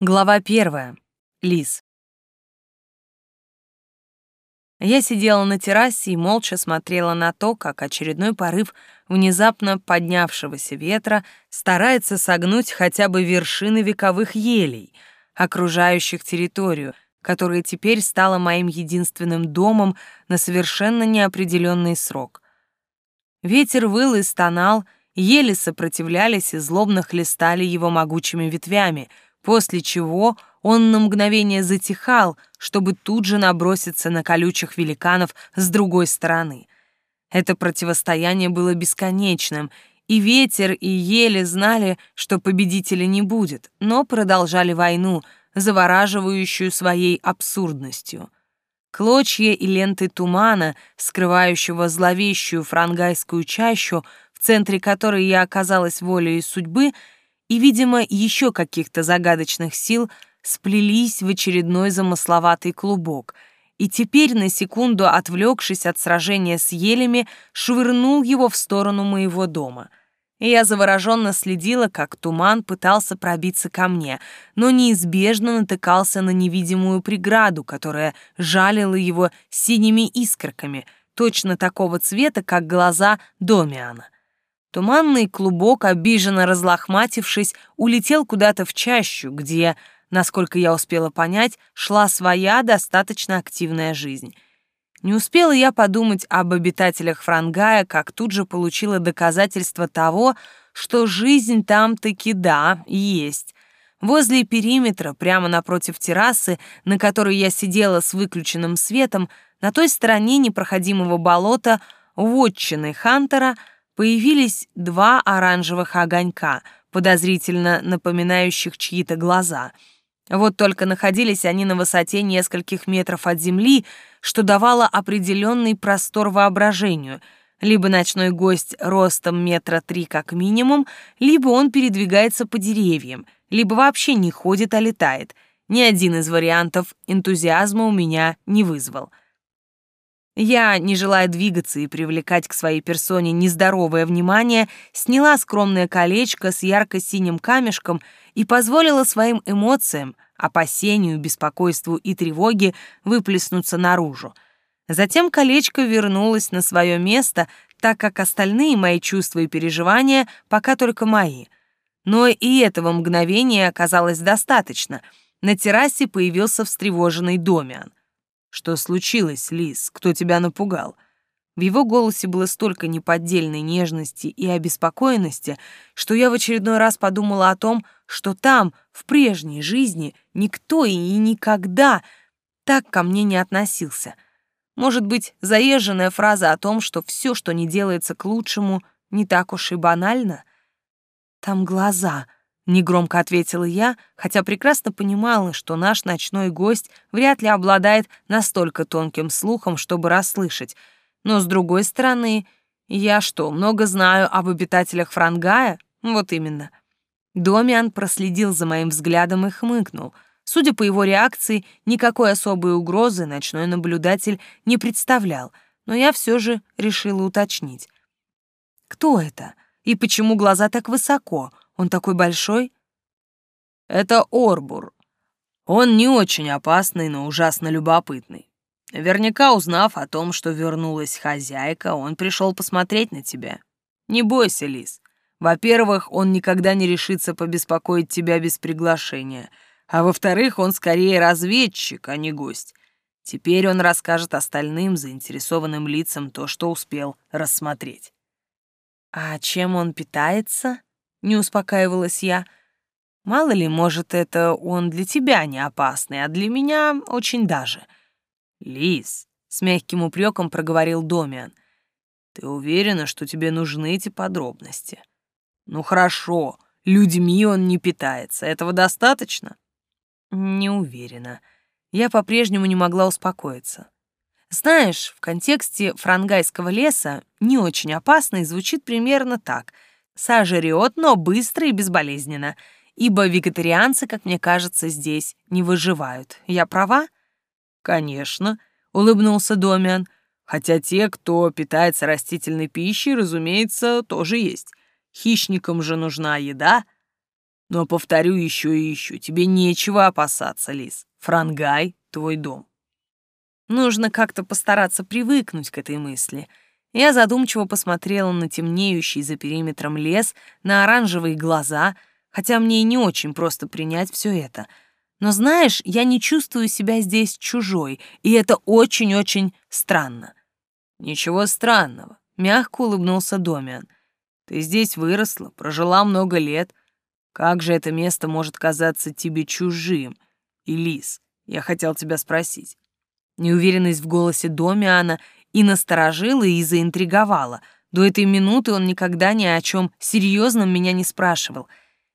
Глава первая. Лис. Я сидела на террасе и молча смотрела на то, как очередной порыв внезапно поднявшегося ветра старается согнуть хотя бы вершины вековых елей, окружающих территорию, которая теперь стала моим единственным домом на совершенно неопределенный срок. Ветер выл и стонал, ели сопротивлялись и злобно хлестали его могучими ветвями — после чего он на мгновение затихал, чтобы тут же наброситься на колючих великанов с другой стороны. Это противостояние было бесконечным, и ветер, и ели знали, что победителя не будет, но продолжали войну, завораживающую своей абсурдностью. Клочья и ленты тумана, скрывающего зловещую франгайскую чащу, в центре которой я оказалась волей судьбы — и, видимо, еще каких-то загадочных сил сплелись в очередной замысловатый клубок, и теперь, на секунду отвлекшись от сражения с елями, швырнул его в сторону моего дома. И я завороженно следила, как туман пытался пробиться ко мне, но неизбежно натыкался на невидимую преграду, которая жалила его синими искорками, точно такого цвета, как глаза Домиана. Туманный клубок, обиженно разлохматившись, улетел куда-то в чащу, где, насколько я успела понять, шла своя достаточно активная жизнь. Не успела я подумать об обитателях Франгая, как тут же получила доказательство того, что жизнь там таки да, есть. Возле периметра, прямо напротив террасы, на которой я сидела с выключенным светом, на той стороне непроходимого болота, вотчины Хантера — появились два оранжевых огонька, подозрительно напоминающих чьи-то глаза. Вот только находились они на высоте нескольких метров от земли, что давало определенный простор воображению. Либо ночной гость ростом метра три как минимум, либо он передвигается по деревьям, либо вообще не ходит, а летает. Ни один из вариантов энтузиазма у меня не вызвал — я, не желая двигаться и привлекать к своей персоне нездоровое внимание, сняла скромное колечко с ярко-синим камешком и позволила своим эмоциям, опасению, беспокойству и тревоге выплеснуться наружу. Затем колечко вернулось на свое место, так как остальные мои чувства и переживания пока только мои. Но и этого мгновения оказалось достаточно. На террасе появился встревоженный Домиан. «Что случилось, Лис? Кто тебя напугал?» В его голосе было столько неподдельной нежности и обеспокоенности, что я в очередной раз подумала о том, что там, в прежней жизни, никто и никогда так ко мне не относился. Может быть, заезженная фраза о том, что все, что не делается к лучшему, не так уж и банально? Там глаза — Негромко ответила я, хотя прекрасно понимала, что наш ночной гость вряд ли обладает настолько тонким слухом, чтобы расслышать. Но, с другой стороны, я что, много знаю об обитателях Франгая? Вот именно. Домиан проследил за моим взглядом и хмыкнул. Судя по его реакции, никакой особой угрозы ночной наблюдатель не представлял, но я все же решила уточнить. Кто это? И почему глаза так высоко? Он такой большой?» «Это Орбур. Он не очень опасный, но ужасно любопытный. Наверняка, узнав о том, что вернулась хозяйка, он пришел посмотреть на тебя. Не бойся, Лис. Во-первых, он никогда не решится побеспокоить тебя без приглашения, а во-вторых, он скорее разведчик, а не гость. Теперь он расскажет остальным заинтересованным лицам то, что успел рассмотреть. «А чем он питается?» Не успокаивалась я. Мало ли, может, это он для тебя не опасный, а для меня очень даже. Лис, с мягким упреком проговорил Домиан. Ты уверена, что тебе нужны эти подробности? Ну хорошо, людьми он не питается. Этого достаточно? Не уверена. Я по-прежнему не могла успокоиться. Знаешь, в контексте франгайского леса не очень опасный звучит примерно так — сожрет, но быстро и безболезненно, ибо вегетарианцы, как мне кажется, здесь не выживают. Я права? Конечно, улыбнулся Домиан. Хотя те, кто питается растительной пищей, разумеется, тоже есть. Хищникам же нужна еда. Но повторю еще и еще, тебе нечего опасаться, Лис. Франгай — твой дом. Нужно как-то постараться привыкнуть к этой мысли. Я задумчиво посмотрела на темнеющий за периметром лес, на оранжевые глаза, хотя мне и не очень просто принять все это. Но знаешь, я не чувствую себя здесь чужой, и это очень-очень странно. Ничего странного, мягко улыбнулся Домиан. Ты здесь выросла, прожила много лет. Как же это место может казаться тебе чужим? И, Лис, я хотел тебя спросить, Неуверенность в голосе Домиана и насторожила, и заинтриговала. До этой минуты он никогда ни о чем серьезном меня не спрашивал.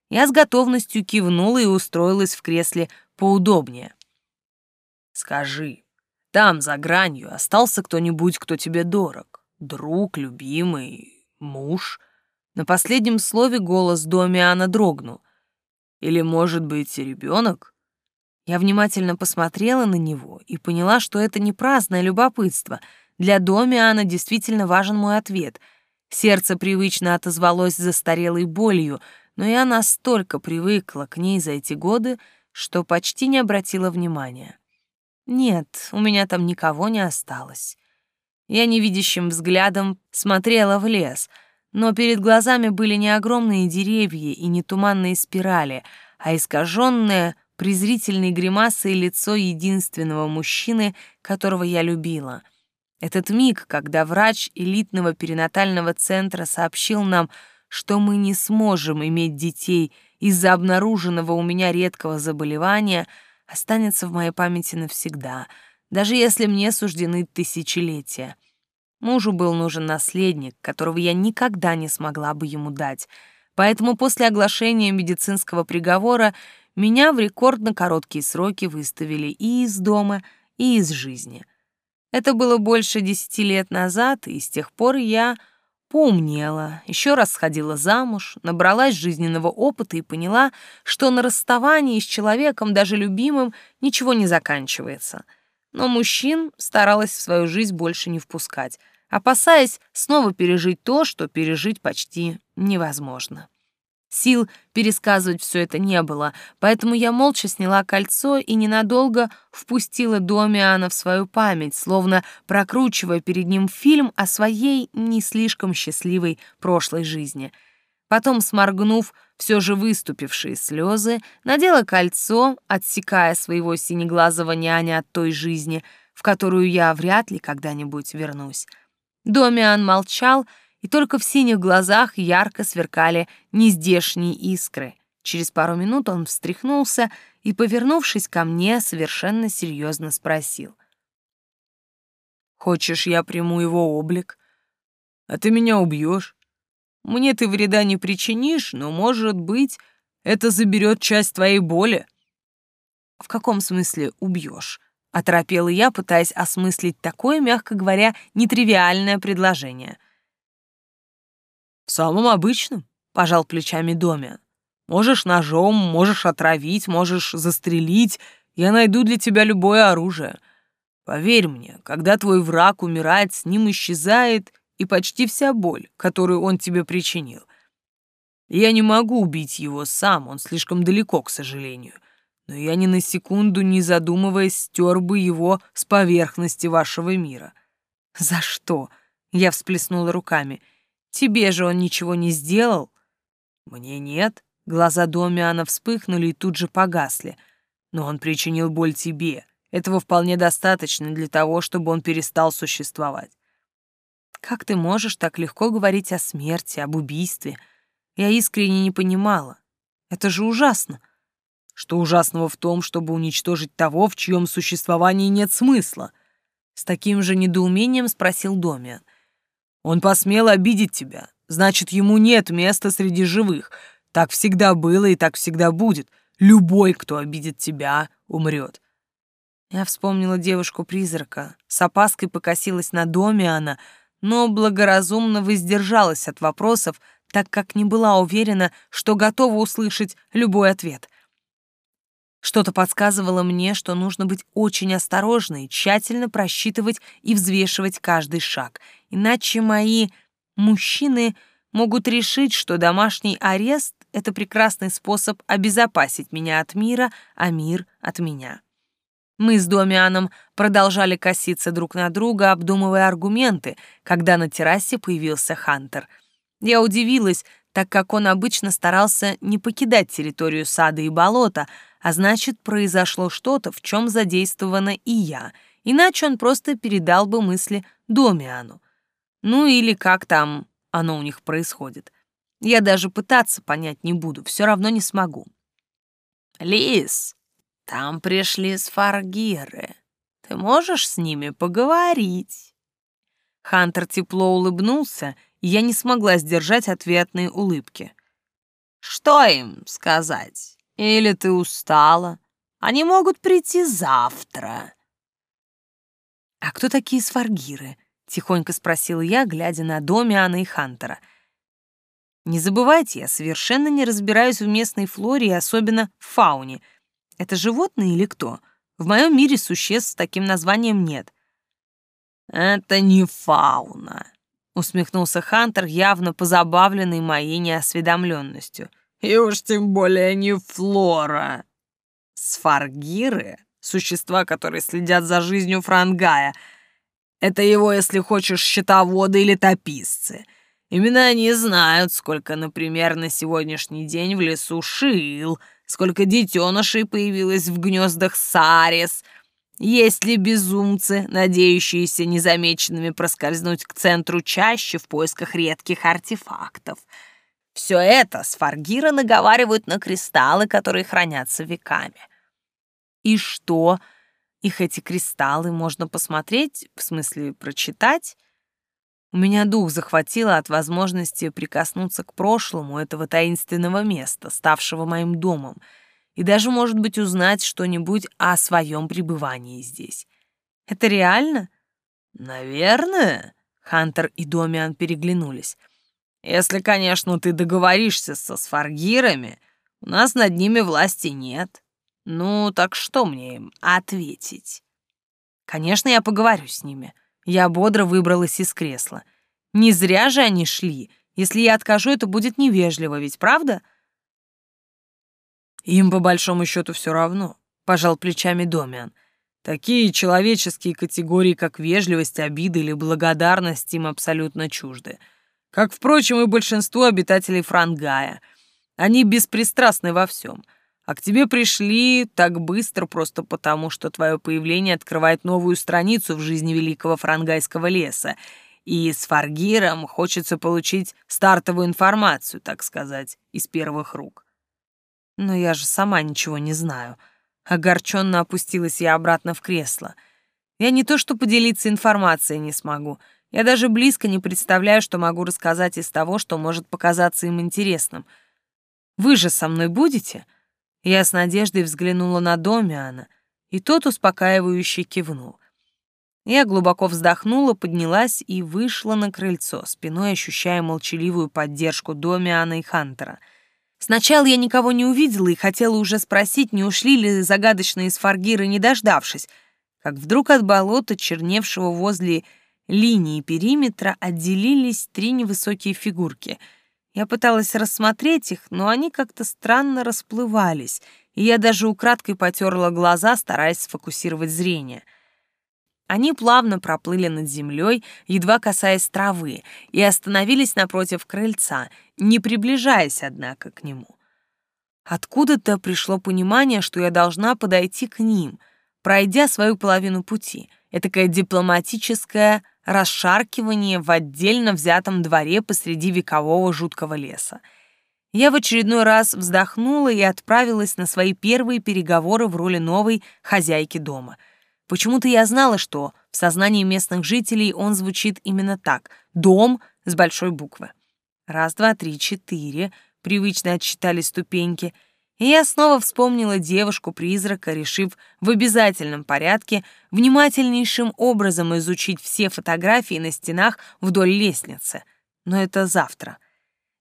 Я с готовностью кивнула и устроилась в кресле поудобнее. «Скажи, там, за гранью, остался кто-нибудь, кто тебе дорог? Друг, любимый, муж?» На последнем слове голос Домиана дрогнул. «Или, может быть, ребенок?» Я внимательно посмотрела на него и поняла, что это не праздное любопытство. Для Домиана действительно важен мой ответ. Сердце привычно отозвалось застарелой болью, но я настолько привыкла к ней за эти годы, что почти не обратила внимания. Нет, у меня там никого не осталось. Я невидящим взглядом смотрела в лес, но перед глазами были не огромные деревья и не туманные спирали, а искаженное презрительной гримасой лицо единственного мужчины, которого я любила. Этот миг, когда врач элитного перинатального центра сообщил нам, что мы не сможем иметь детей из-за обнаруженного у меня редкого заболевания, останется в моей памяти навсегда, даже если мне суждены тысячелетия. Мужу был нужен наследник, которого я никогда не смогла бы ему дать, поэтому после оглашения медицинского приговора меня в рекордно короткие сроки выставили и из дома, и из жизни. Это было больше десяти лет назад, и с тех пор я поумнела, еще раз сходила замуж, набралась жизненного опыта и поняла, что на расставании с человеком, даже любимым, ничего не заканчивается. Но мужчин старалась в свою жизнь больше не впускать, опасаясь снова пережить то, что пережить почти невозможно. Сил пересказывать все это не было, поэтому я молча сняла кольцо и ненадолго впустила Домиана в свою память, словно прокручивая перед ним фильм о своей не слишком счастливой прошлой жизни. Потом, сморгнув все же выступившие слезы, надела кольцо, отсекая своего синеглазого няня от той жизни, в которую я вряд ли когда-нибудь вернусь. Домиан молчал, и только в синих глазах ярко сверкали нездешние искры. Через пару минут он встряхнулся и, повернувшись ко мне, совершенно серьезно спросил. «Хочешь, я приму его облик? А ты меня убьешь? Мне ты вреда не причинишь, но, может быть, это заберет часть твоей боли». «В каком смысле убьешь?» — оторопела я, пытаясь осмыслить такое, мягко говоря, нетривиальное предложение — в самом обычном, пожал плечами Домиан. Можешь ножом, можешь отравить, можешь застрелить. Я найду для тебя любое оружие. Поверь мне, когда твой враг умирает, с ним исчезает и почти вся боль, которую он тебе причинил. Я не могу убить его сам, он слишком далеко, к сожалению. Но я ни на секунду, не задумываясь, стер бы его с поверхности вашего мира. За что? Я всплеснула руками — Тебе же он ничего не сделал. Мне нет. Глаза Домиана вспыхнули и тут же погасли. Но он причинил боль тебе. Этого вполне достаточно для того, чтобы он перестал существовать. Как ты можешь так легко говорить о смерти, об убийстве? Я искренне не понимала. Это же ужасно. Что ужасного в том, чтобы уничтожить того, в чьем существовании нет смысла? С таким же недоумением спросил Домиан. Он посмел обидеть тебя. Значит, ему нет места среди живых. Так всегда было и так всегда будет. Любой, кто обидит тебя, умрет. Я вспомнила девушку-призрака, с опаской покосилась на доме она, но благоразумно воздержалась от вопросов, так как не была уверена, что готова услышать любой ответ. Что-то подсказывало мне, что нужно быть очень осторожной, тщательно просчитывать и взвешивать каждый шаг, иначе мои мужчины могут решить, что домашний арест —— это прекрасный способ обезопасить меня от мира, а мир — от меня. Мы с Домианом продолжали коситься друг на друга, обдумывая аргументы, когда на террасе появился Хантер. Я удивилась, так как он обычно старался не покидать территорию сада и болота, а значит, произошло что-то, в чем задействована и я, иначе он просто передал бы мысли Домиану. Ну или как там оно у них происходит. Я даже пытаться понять не буду, все равно не смогу. «Лис, там пришли сфаргиры. Ты можешь с ними поговорить?» Хантер тепло улыбнулся, и я не смогла сдержать ответные улыбки. «Что им сказать? Или ты устала? Они могут прийти завтра». «А кто такие сфаргиры?» — тихонько спросила я, глядя на Домиана и Хантера. «Не забывайте, я совершенно не разбираюсь в местной флоре и особенно в фауне — это животные или кто? В моем мире существ с таким названием нет. Это не фауна, усмехнулся Хантер, явно позабавленный моей неосведомленностью. И уж тем более не флора. Сфаргиры — существа, которые следят за жизнью Франгая. Это его, если хочешь, счетоводы или тописцы. Именно они знают, сколько, например, на сегодняшний день в лесу шил — сколько детенышей появилось в гнездах Сарис, есть ли безумцы, надеющиеся незамеченными проскользнуть к центру чаще в поисках редких артефактов. Все это с Фаргира наговаривают на кристаллы, которые хранятся веками. И что? Их эти кристаллы можно посмотреть, в смысле прочитать? У меня дух захватило от возможности прикоснуться к прошлому этого таинственного места, ставшего моим домом, и даже, может быть, узнать что-нибудь о своем пребывании здесь. Это реально? Наверное. Хантер и Домиан переглянулись. Если, конечно, ты договоришься со сфаргирами, у нас над ними власти нет. Ну, так что мне им ответить? Конечно, я поговорю с ними. Я бодро выбралась из кресла. Не зря же они шли. Если я откажу, это будет невежливо, ведь правда? Им по большому счету все равно, пожал плечами Домиан. Такие человеческие категории, как вежливость, обида или благодарность, им абсолютно чужды. Как, впрочем, и большинство обитателей Франгая. Они беспристрастны во всем. А к тебе пришли так быстро просто потому, что твое появление открывает новую страницу в жизни великого франгайского леса, и с Фаргиром хочется получить стартовую информацию, так сказать, из первых рук. Но я же сама ничего не знаю. Огорченно опустилась я обратно в кресло. Я не то что поделиться информацией не смогу, я даже близко не представляю, что могу рассказать из того, что может показаться им интересным. Вы же со мной будете?» Я с надеждой взглянула на Домиана, и тот успокаивающе кивнул. Я глубоко вздохнула, поднялась и вышла на крыльцо, спиной ощущая молчаливую поддержку Домиана и Хантера. Сначала я никого не увидела и хотела уже спросить, не ушли ли загадочные сфаргиры, не дождавшись, как вдруг от болота, черневшего возле линии периметра, отделились три невысокие фигурки — я пыталась рассмотреть их, но они как-то странно расплывались, и я даже украдкой потерла глаза, стараясь сфокусировать зрение. Они плавно проплыли над землей, едва касаясь травы, и остановились напротив крыльца, не приближаясь, однако, к нему. Откуда-то пришло понимание, что я должна подойти к ним, пройдя свою половину пути. Этакое дипломатическое расшаркивание в отдельно взятом дворе посреди векового жуткого леса. Я в очередной раз вздохнула и отправилась на свои первые переговоры в роли новой хозяйки дома. Почему-то я знала, что в сознании местных жителей он звучит именно так — «дом» с большой буквы. Раз, два, три, четыре, привычно отсчитали ступеньки — и я снова вспомнила девушку-призрака, решив в обязательном порядке внимательнейшим образом изучить все фотографии на стенах вдоль лестницы. Но это завтра.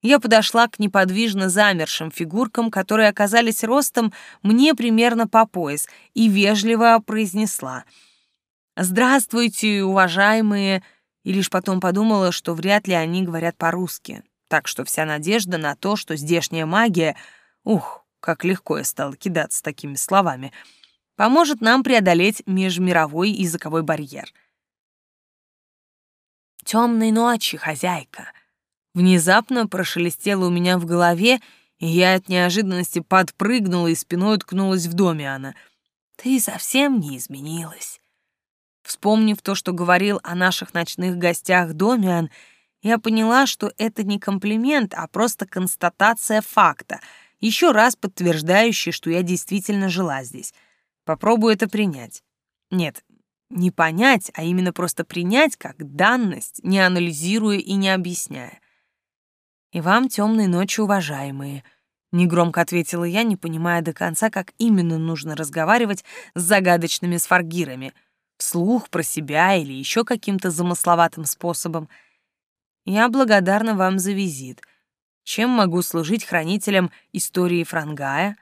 Я подошла к неподвижно замершим фигуркам, которые оказались ростом мне примерно по пояс, и вежливо произнесла «Здравствуйте, уважаемые!» и лишь потом подумала, что вряд ли они говорят по-русски. так что вся надежда на то, что здешняя магия... Ух, как легко я стала кидаться такими словами — поможет нам преодолеть межмировой языковой барьер. «Темной ночи, хозяйка!» Внезапно прошелестело у меня в голове, и я от неожиданности подпрыгнула и спиной уткнулась в доме она. «Ты совсем не изменилась». Вспомнив то, что говорил о наших ночных гостях Домиан, я поняла, что это не комплимент, а просто констатация факта, еще раз подтверждающий, что я действительно жила здесь. Попробую это принять. Нет, не понять, а именно просто принять как данность, не анализируя и не объясняя. «И вам темной ночи, уважаемые», — негромко ответила я, не понимая до конца, как именно нужно разговаривать с загадочными сфаргирами, вслух про себя или еще каким-то замысловатым способом. «Я благодарна вам за визит. Чем могу служить хранителем истории Франгая?»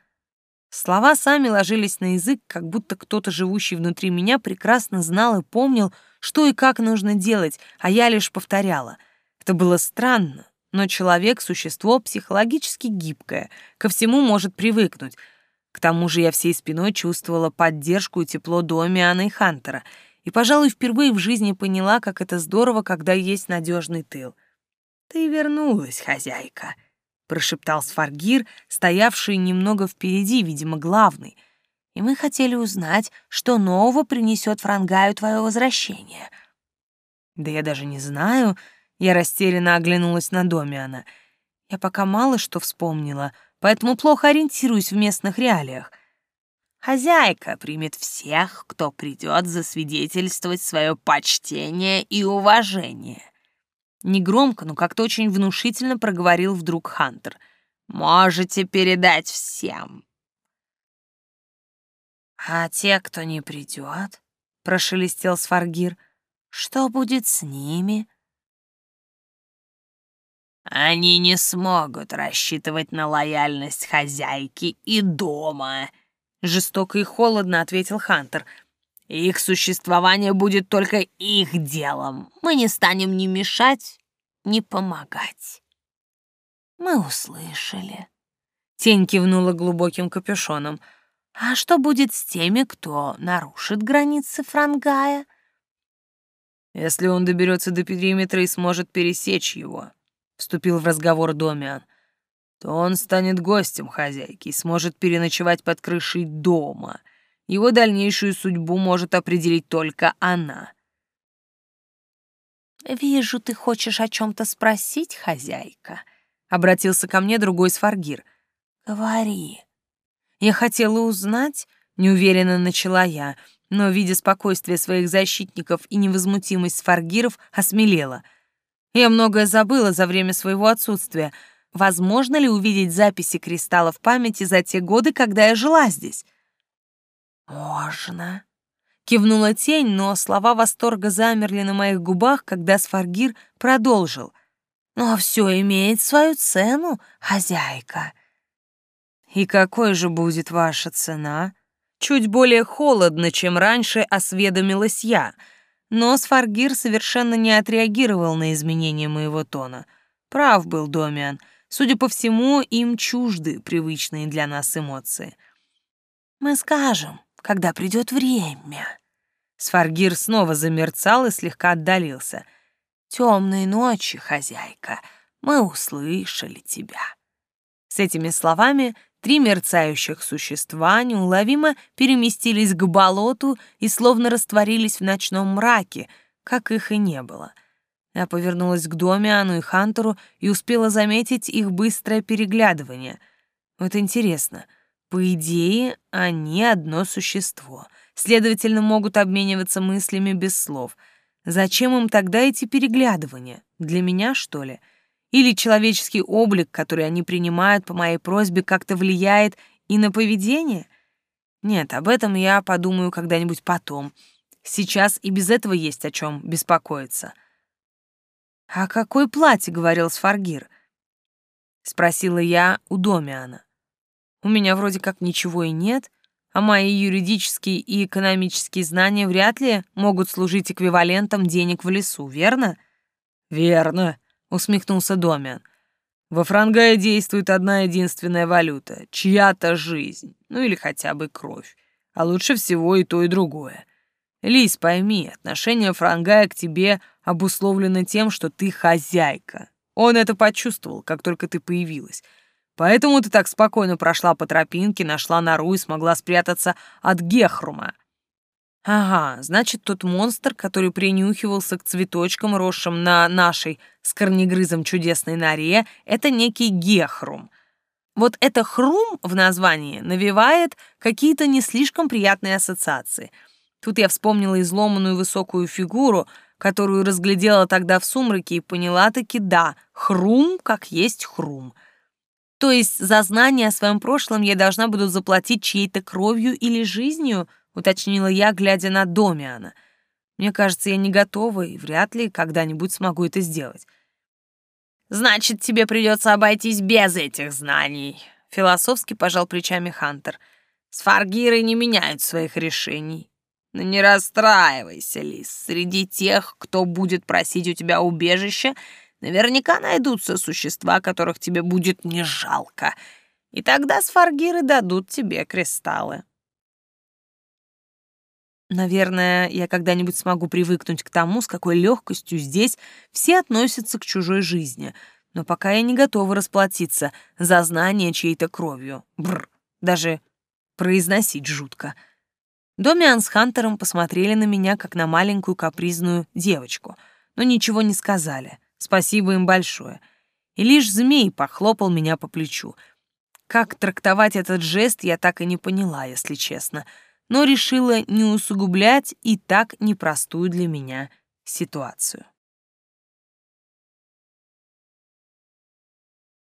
Слова сами ложились на язык, как будто кто-то, живущий внутри меня, прекрасно знал и помнил, что и как нужно делать, а я лишь повторяла. Это было странно, но человек — существо психологически гибкое, ко всему может привыкнуть. К тому же я всей спиной чувствовала поддержку и тепло Домиана и Хантера, и, пожалуй, впервые в жизни поняла, как это здорово, когда есть надежный тыл. «Ты вернулась, хозяйка», прошептал Сфаргир, стоявший немного впереди, видимо, главный. И мы хотели узнать, что нового принесет Франгаю твое возвращение. Да я даже не знаю, я растерянно оглянулась на Домиана. Я пока мало что вспомнила, поэтому плохо ориентируюсь в местных реалиях. Хозяйка примет всех, кто придет засвидетельствовать свое почтение и уважение. Негромко, но как-то очень внушительно проговорил вдруг Хантер. «Можете передать всем». «А те, кто не придет?» — прошелестел Сфаргир. «Что будет с ними?» «Они не смогут рассчитывать на лояльность хозяйки и дома», — жестоко и холодно ответил Хантер. Их существование будет только их делом. Мы не станем ни мешать, ни помогать. Мы услышали. Тень кивнула глубоким капюшоном. А что будет с теми, кто нарушит границы Франгая? Если он доберется до периметра и сможет пересечь его, вступил в разговор Домиан, то он станет гостем хозяйки и сможет переночевать под крышей дома — его дальнейшую судьбу может определить только она. «Вижу, ты хочешь о чем-то спросить, хозяйка», — обратился ко мне другой сфаргир. «Говори». Я хотела узнать, неуверенно начала я, но, видя спокойствие своих защитников и невозмутимость сфаргиров, осмелела. Я многое забыла за время своего отсутствия. Возможно ли увидеть записи кристаллов памяти за те годы, когда я жила здесь? «Можно», — кивнула тень, но слова восторга замерли на моих губах, когда Сфаргир продолжил. «Но все имеет свою цену, хозяйка». «И какой же будет ваша цена?» Чуть более холодно, чем раньше, осведомилась я, но Сфаргир совершенно не отреагировал на изменение моего тона. Прав был Домиан. Судя по всему, им чужды привычные для нас эмоции. «Мы скажем», когда придет время. Сфаргир снова замерцал и слегка отдалился. Темные ночи, хозяйка, мы услышали тебя. С этими словами три мерцающих существа неуловимо переместились к болоту и словно растворились в ночном мраке, как их и не было. Я повернулась к Домиану и Хантеру и успела заметить их быстрое переглядывание. Вот интересно — по идее, они одно существо, следовательно, могут обмениваться мыслями без слов. Зачем им тогда эти переглядывания? Для меня, что ли? Или человеческий облик, который они принимают по моей просьбе, как-то влияет и на поведение? Нет, об этом я подумаю когда-нибудь потом. Сейчас и без этого есть о чем беспокоиться. «О какой плате?» — говорил Сфаргир. Спросила я у Домиана. У меня вроде как ничего и нет, а мои юридические и экономические знания вряд ли могут служить эквивалентом денег в лесу, верно? Верно, усмехнулся Домиан. Во Франгае действует одна единственная валюта — чья-то жизнь, ну или хотя бы кровь. А лучше всего и то, и другое. Лис, пойми, отношение Франгая к тебе обусловлено тем, что ты хозяйка. Он это почувствовал, как только ты появилась. Поэтому ты так спокойно прошла по тропинке, нашла нору и смогла спрятаться от Гехрума. Ага, значит, тот монстр, который принюхивался к цветочкам, росшим на нашей с корнегрызом чудесной норе, это некий гехрум. Вот это хрум в названии навевает какие-то не слишком приятные ассоциации. Тут я вспомнила изломанную высокую фигуру, которую разглядела тогда в сумраке и поняла-таки, да, хрум как есть хрум. То есть за знание о своем прошлом я должна буду заплатить чьей-то кровью или жизнью —— уточнила я, глядя на Домиана. «Мне кажется, я не готова и вряд ли когда-нибудь смогу это сделать». «Значит, тебе придется обойтись без этих знаний», — философски пожал плечами Хантер. «Сфаргиры не меняют своих решений. Но не расстраивайся, Лис. Среди тех, кто будет просить у тебя убежища, наверняка найдутся существа, которых тебе будет не жалко. И тогда сфаргиры дадут тебе кристаллы». Наверное, я когда-нибудь смогу привыкнуть к тому, с какой легкостью здесь все относятся к чужой жизни, но пока я не готова расплатиться за знание чьей-то кровью. Бр, даже произносить жутко. Домиан с Хантером посмотрели на меня, как на маленькую капризную девочку, но ничего не сказали. Спасибо им большое. И лишь змей похлопал меня по плечу. Как трактовать этот жест, я так и не поняла, если честно — но решила не усугублять и так непростую для меня ситуацию.